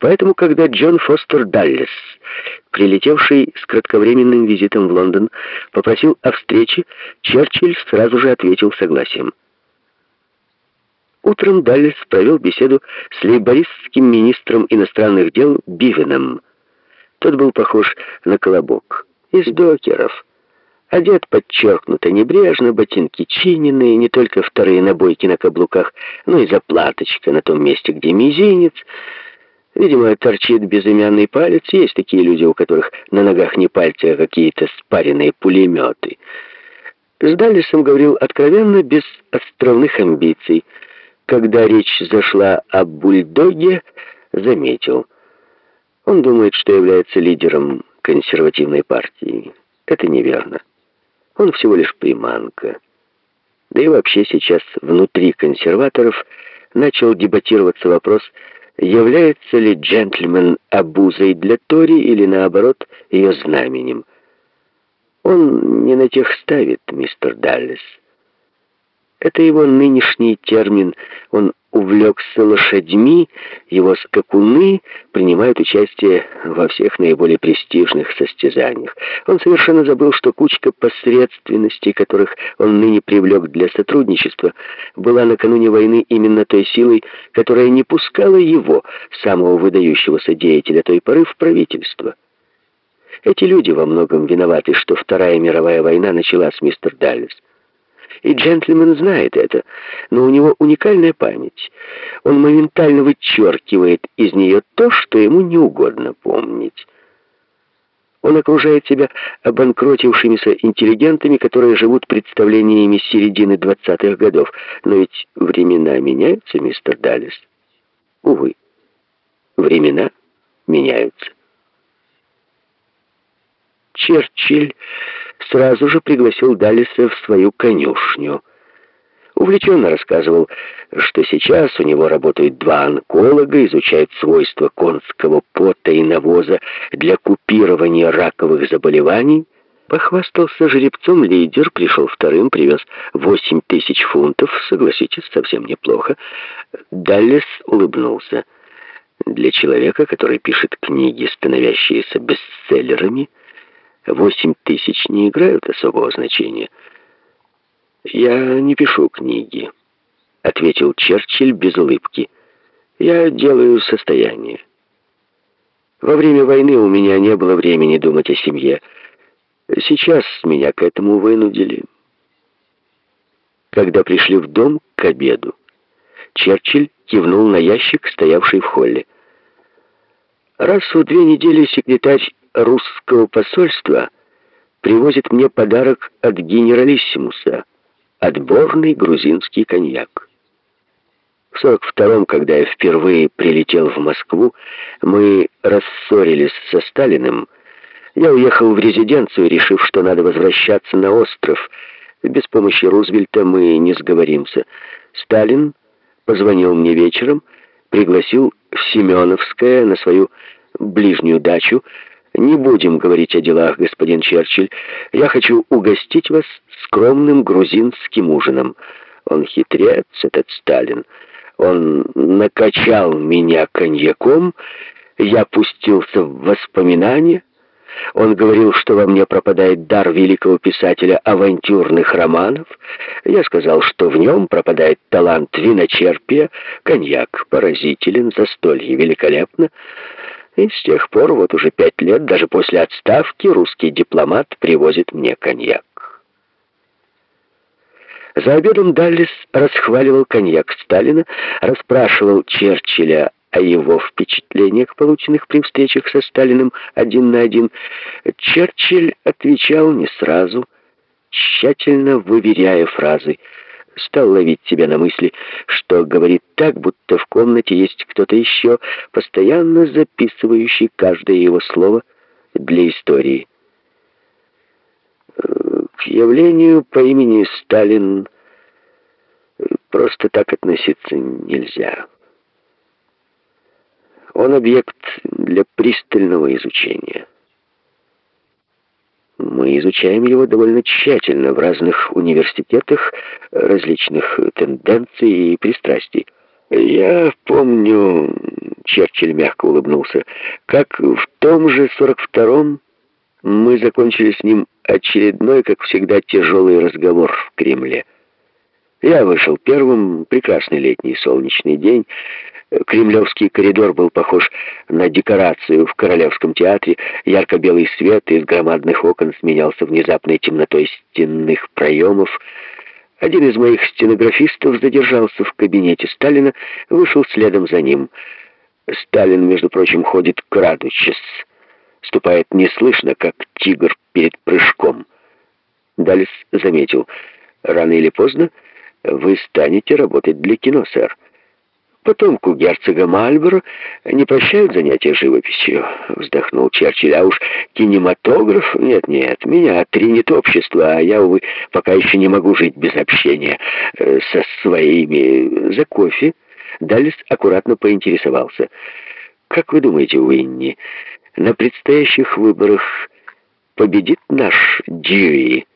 Поэтому, когда Джон Фостер Даллес, прилетевший с кратковременным визитом в Лондон, попросил о встрече, Черчилль сразу же ответил согласием. Утром Даллес провел беседу с лейбористским министром иностранных дел Бивеном. Тот был похож на колобок. Из докеров. Одет подчеркнуто небрежно, ботинки чиненные, не только вторые набойки на каблуках, но и заплаточка на том месте, где мизинец. Видимо, торчит безымянный палец. Есть такие люди, у которых на ногах не пальцы, а какие-то спаренные пулеметы. С Даллисом говорил откровенно, без островных амбиций. Когда речь зашла о бульдоге, заметил. Он думает, что является лидером консервативной партии. Это неверно. Он всего лишь приманка. Да и вообще сейчас внутри консерваторов начал дебатироваться вопрос, является ли джентльмен обузой для Тори или, наоборот, ее знаменем. Он не на тех ставит, мистер Даллес. Это его нынешний термин. Он увлекся лошадьми, его скакуны принимают участие во всех наиболее престижных состязаниях. Он совершенно забыл, что кучка посредственностей, которых он ныне привлек для сотрудничества, была накануне войны именно той силой, которая не пускала его, самого выдающегося деятеля той поры, в правительство. Эти люди во многом виноваты, что Вторая мировая война началась, мистер Даллес. И джентльмен знает это, но у него уникальная память. Он моментально вычеркивает из нее то, что ему не угодно помнить. Он окружает себя обанкротившимися интеллигентами, которые живут представлениями середины двадцатых годов. Но ведь времена меняются, мистер Даллес. Увы, времена меняются. Черчилль сразу же пригласил Даллиса в свою конюшню. Увлеченно рассказывал, что сейчас у него работают два онколога, изучают свойства конского пота и навоза для купирования раковых заболеваний. Похвастался жеребцом лидер, пришел вторым, привез восемь тысяч фунтов, согласитесь, совсем неплохо. Даллес улыбнулся. Для человека, который пишет книги, становящиеся бестселлерами, Восемь тысяч не играют особого значения. «Я не пишу книги», — ответил Черчилль без улыбки. «Я делаю состояние. Во время войны у меня не было времени думать о семье. Сейчас меня к этому вынудили». Когда пришли в дом к обеду, Черчилль кивнул на ящик, стоявший в холле. Раз в две недели секретарь русского посольства привозит мне подарок от генералиссимуса, отборный грузинский коньяк. В 42-м, когда я впервые прилетел в Москву, мы рассорились со Сталиным. Я уехал в резиденцию, решив, что надо возвращаться на остров. Без помощи Рузвельта мы не сговоримся. Сталин позвонил мне вечером, пригласил в Семеновское на свою ближнюю дачу, «Не будем говорить о делах, господин Черчилль. Я хочу угостить вас скромным грузинским ужином. Он хитрец, этот Сталин. Он накачал меня коньяком, я пустился в воспоминания. Он говорил, что во мне пропадает дар великого писателя авантюрных романов. Я сказал, что в нем пропадает талант виночерпия. Коньяк поразителен, застолье великолепно. И с тех пор, вот уже пять лет, даже после отставки, русский дипломат привозит мне коньяк. За обедом Даллес расхваливал коньяк Сталина, расспрашивал Черчилля о его впечатлениях, полученных при встречах со Сталиным один на один. Черчилль отвечал не сразу, тщательно выверяя фразы стал ловить себя на мысли, что говорит так, будто в комнате есть кто-то еще, постоянно записывающий каждое его слово для истории. К явлению по имени Сталин просто так относиться нельзя. Он объект для пристального изучения. Мы изучаем его довольно тщательно в разных университетах различных тенденций и пристрастий. Я помню, Черчилль мягко улыбнулся, как в том же 42-м мы закончили с ним очередной, как всегда, тяжелый разговор в Кремле. Я вышел первым, прекрасный летний солнечный день. Кремлевский коридор был похож на декорацию в Королевском театре. Ярко-белый свет из громадных окон сменялся внезапной темнотой стенных проемов. Один из моих стенографистов задержался в кабинете Сталина, вышел следом за ним. Сталин, между прочим, ходит крадучись, ступает неслышно, как тигр перед прыжком. Далис заметил, рано или поздно вы станете работать для кино, сэр. Потомку герцога Мальборо не прощают занятия живописью, вздохнул Черчилль. А уж кинематограф? Нет-нет, меня тринит общество, а я, увы, пока еще не могу жить без общения э, со своими. За кофе Даллес аккуратно поинтересовался. «Как вы думаете, Уинни, на предстоящих выборах победит наш Дьюи?»